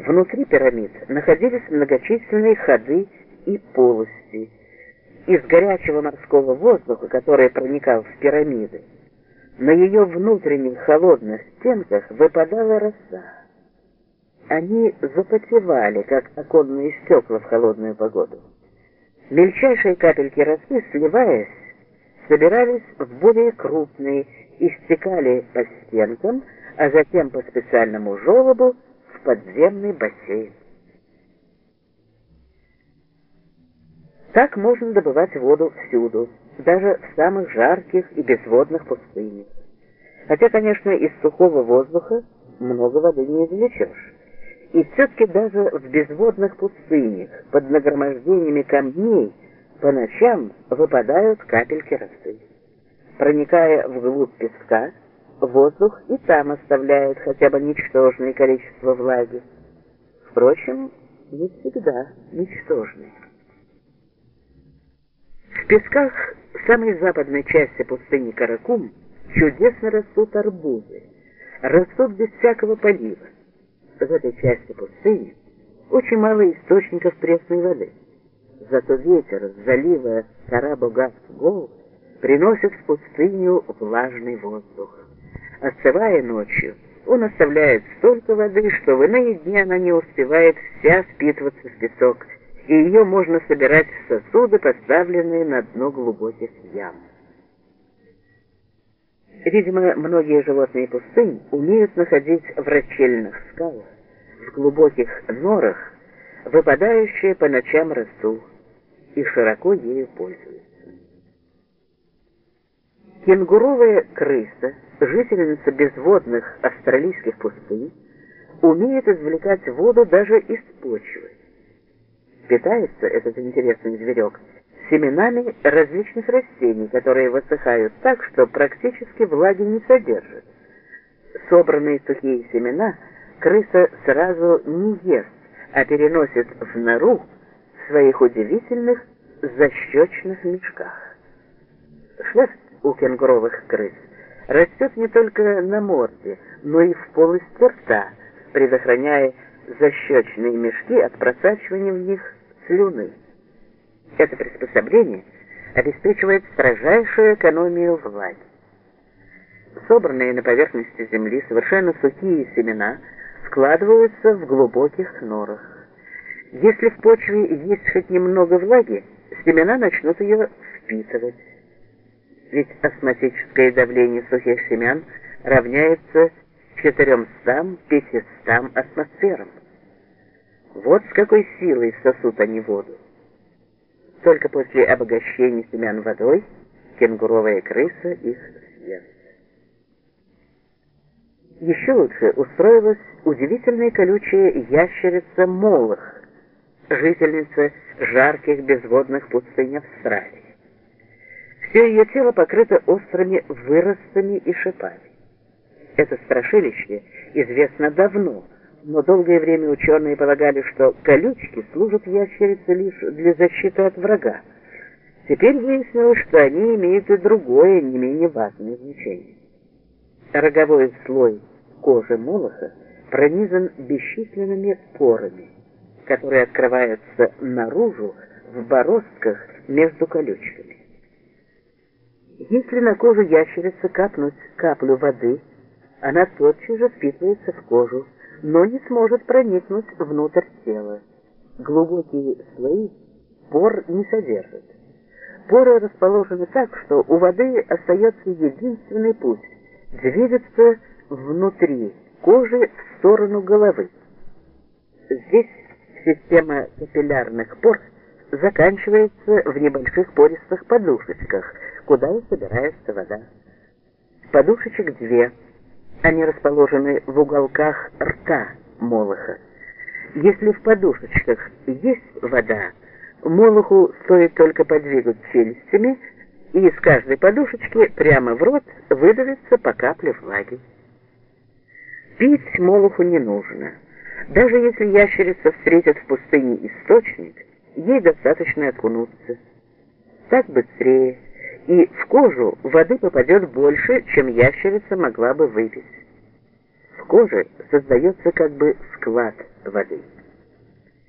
Внутри пирамид находились многочисленные ходы и полости. Из горячего морского воздуха, который проникал в пирамиды, на ее внутренних холодных стенках выпадала роса. Они запотевали, как оконные стекла в холодную погоду. Мельчайшие капельки росы, сливаясь, собирались в более крупные и стекали по стенкам, а затем по специальному желобу подземный бассейн. Так можно добывать воду всюду, даже в самых жарких и безводных пустынях. Хотя, конечно, из сухого воздуха много воды не извлечешь. И все-таки даже в безводных пустынях, под нагромождениями камней, по ночам выпадают капельки росы. Проникая вглубь песка, воздух и там оставляет хотя бы ничтожное количество влаги. Впрочем, не всегда ничтожное. В песках самой западной части пустыни Каракум чудесно растут арбузы, растут без всякого полива. В этой части пустыни очень мало источников пресной воды. Зато ветер с залива Карабогат-Гол приносит в пустыню влажный воздух. Остывая ночью, он оставляет столько воды, что в иные дни она не успевает вся впитываться в песок, и ее можно собирать в сосуды, поставленные на дно глубоких ям. Видимо, многие животные пустынь умеют находить в рачельных скалах, в глубоких норах, выпадающие по ночам росу, и широко ею пользуются. Кенгуровая крыса, жительница безводных австралийских пустынь, умеет извлекать воду даже из почвы. Питается этот интересный зверек семенами различных растений, которые высыхают так, что практически влаги не содержат. Собранные сухие семена крыса сразу не ест, а переносит в нору своих удивительных защечных мешках. Шерсть у кенгуровых крыс растет не только на морде, но и в полости рта, предохраняя защечные мешки от просачивания в них слюны. Это приспособление обеспечивает строжайшую экономию влаги. Собранные на поверхности земли совершенно сухие семена складываются в глубоких норах. Если в почве есть хоть немного влаги, семена начнут ее впитывать. Ведь осмотическое давление сухих семян равняется 400-500 атмосферам. Вот с какой силой сосут они воду. Только после обогащения семян водой кенгуровая крыса их съест. Еще лучше устроилась удивительная колючая ящерица Молох, жительница жарких безводных пустынь Австралии. Все ее тело покрыто острыми выростами и шипами. Это страшилище известно давно – но долгое время ученые полагали, что колючки служат ящерице лишь для защиты от врага. Теперь выяснилось, что они имеют и другое, не менее важное значение. Роговой слой кожи молоха пронизан бесчисленными порами, которые открываются наружу в бороздках между колючками. Если на кожу ящерицы капнуть каплю воды, она тотчас же впитывается в кожу, но не сможет проникнуть внутрь тела. Глубокие слои пор не содержат. Поры расположены так, что у воды остается единственный путь – двигаться внутри кожи в сторону головы. Здесь система капиллярных пор заканчивается в небольших пористых подушечках, куда собирается вода. Подушечек две – они расположены в уголках рта молоха. Если в подушечках есть вода, молоху стоит только подвигать челюстями, и из каждой подушечки прямо в рот выдавится по капле влаги. Пить молоху не нужно. Даже если ящерица встретит в пустыне источник, ей достаточно окунуться. Так быстрее и в кожу воды попадет больше, чем ящерица могла бы выпить. В коже создается как бы склад – воды.